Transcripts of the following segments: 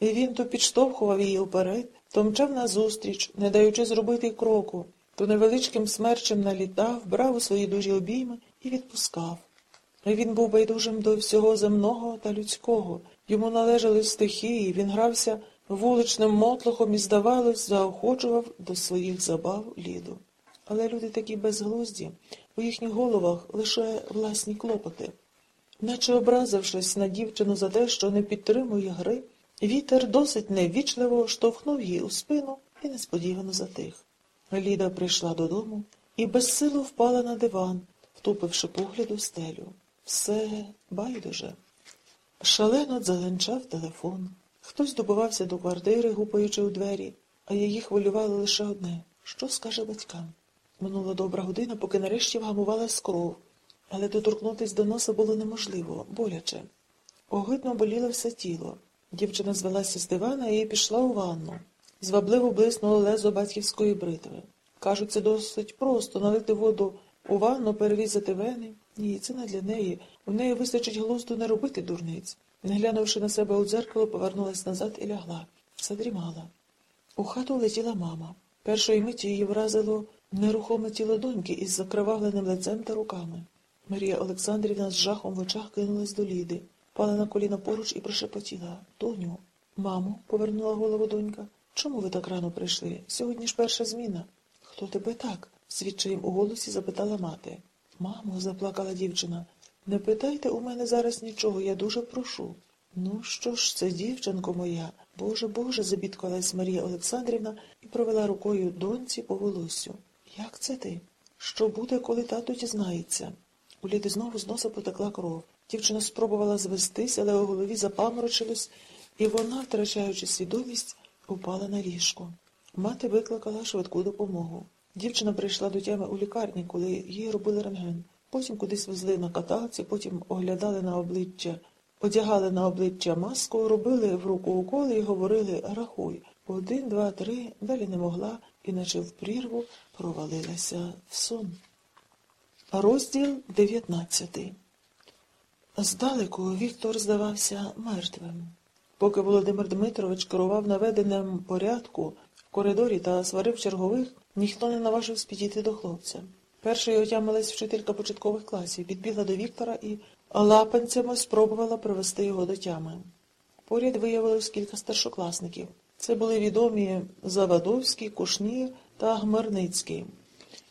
І він то підштовхував її вперед, то мчав назустріч, не даючи зробити кроку, то невеличким смерчем налітав, брав у свої дужі обійми і відпускав. І Він був байдужим до всього земного та людського. Йому належали стихії, він грався вуличним мотлохом і, здавалось, заохочував до своїх забав ліду. Але люди такі безглузді, у їхніх головах лише власні клопоти. Наче образившись на дівчину за те, що не підтримує гри, вітер досить невічливо штовхнув її у спину і несподівано затих. Ліда прийшла додому і безсило впала на диван, втупивши погляд у стелю. Все байдуже. Шалено дзеленчав телефон. Хтось добивався до квартири, гупаючи у двері, а її хвилювало лише одне що скаже батькам. Минула добра година, поки нарешті вгамувалась кров, але доторкнутись до носа було неможливо, боляче. Огидно боліло все тіло. Дівчина звелася з дивана і пішла у ванну. Звабливо блиснуло лезо батьківської бритви. Кажуть, це досить просто налити воду у ванну, перерізати вени. Ні, це не для неї. В неї вистачить глузду не робити дурниць. Не глянувши на себе у дзеркало, повернулась назад і лягла. Задрімала. У хату летіла мама. Першої миті її вразило нерухоме тіло доньки із закривавленим лицем та руками. Марія Олександрівна з жахом в очах кинулась до Ліди, пала на коліна поруч і прошепотіла Доню, мамо, повернула голову донька. Чому ви так рано прийшли? Сьогодні ж перша зміна. Хто тебе так? з відчаєм у голосі запитала мати. Мамо, заплакала дівчина, не питайте у мене зараз нічого, я дуже прошу. Ну, що ж це, дівчинко моя? Боже, Боже, забідкалась Марія Олександрівна і провела рукою доньці по волоссю. Як це ти? Що буде, коли тато дізнається? У Ліди знову з носа потекла кров. Дівчина спробувала звестись, але у голові запаморочилось, і вона, втрачаючи свідомість, упала на ліжко. Мати викликала швидку допомогу. Дівчина прийшла до тями у лікарні, коли їй робили рентген. Потім кудись везли на каталці, потім оглядали на обличчя, одягали на обличчя маску, робили в руку уколи і говорили рахуй. Один, два, три, далі не могла, іначе в прірву провалилася в сон. Розділ дев'ятнадцятий. Здалеку Віктор здавався мертвим. Поки Володимир Дмитрович керував наведенням порядку в коридорі та сварив чергових, ніхто не наважився підійти до хлопця. Першою отямилась вчителька початкових класів, підбігла до Віктора і лапанцями спробувала привести його до тями. Поряд виявилось кілька старшокласників. Це були відомі Завадовський, Кушнір та Гмарницький.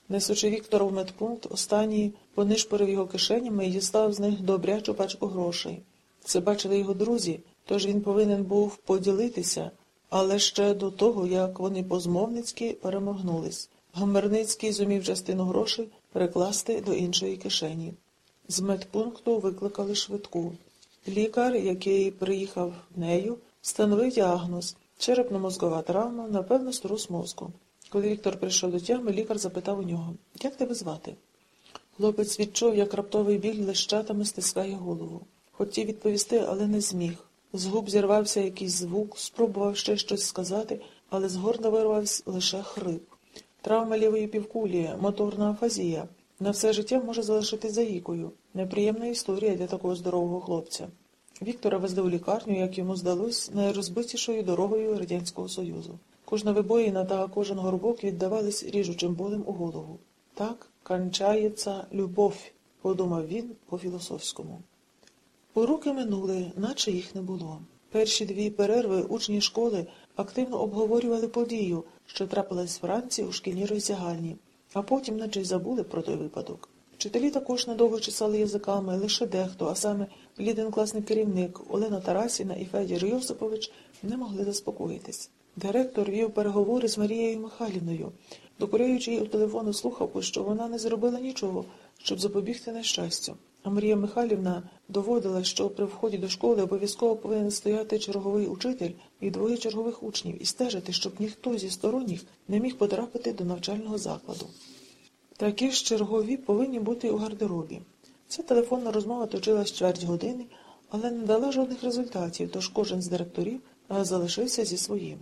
Несучи Віктора в медпункт, останній понишпорив його кишенями і дістав з них добрячу пачку грошей. Це бачили його друзі, тож він повинен був поділитися, але ще до того, як вони позмовницьки перемогнулись. Гамерницький зумів частину грошей перекласти до іншої кишені. З медпункту викликали швидку. Лікар, який приїхав нею, встановив діагноз черепно-мозкова травма, напевно, струс мозку. Коли Віктор прийшов до тями, лікар запитав у нього Як тебе звати? Хлопець відчув, як раптовий біль лещатами стискає голову. Хотів відповісти, але не зміг. З губ зірвався якийсь звук, спробував ще щось сказати, але з горла вирвався лише хрип. Травма лівої півкулі, моторна афазія. На все життя може залишитись заїкою. Неприємна історія для такого здорового хлопця. Віктора везли у лікарню, як йому здалось, найрозбитішою дорогою Радянського Союзу. Кожна вибоїна та кожен горбок віддавались ріжучим болем у голову. Так кончається любов, подумав він по-філософському. Уроки минули, наче їх не було. Перші дві перерви учні школи активно обговорювали подію, що трапилась вранці у шкільній роздягальні, а потім наче й забули про той випадок. Вчителі також недовго чесали язиками, лише дехто, а саме ліден класний керівник Олена Тарасіна і Федір Йосипович не могли заспокоїтись. Директор вів переговори з Марією Михайлівною, докоряючи їй у телефону слухавку, що вона не зробила нічого, щоб запобігти нещастю. А Марія Михайлівна доводила, що при вході до школи обов'язково повинен стояти черговий учитель і двоє чергових учнів і стежити, щоб ніхто зі сторонніх не міг потрапити до навчального закладу. Такі ж чергові повинні бути у гардеробі. Ця телефонна розмова точилась чверть години, але не дала жодних результатів, тож кожен з директорів залишився зі своїм.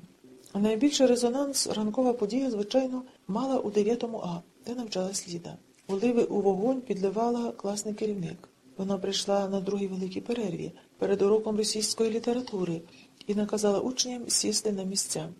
Найбільший резонанс ранкова подія, звичайно, мала у 9 А, де навчалась Ліда. Оливи у вогонь підливала класний керівник. Вона прийшла на другій великій перерві перед уроком російської літератури і наказала учням сісти на місця.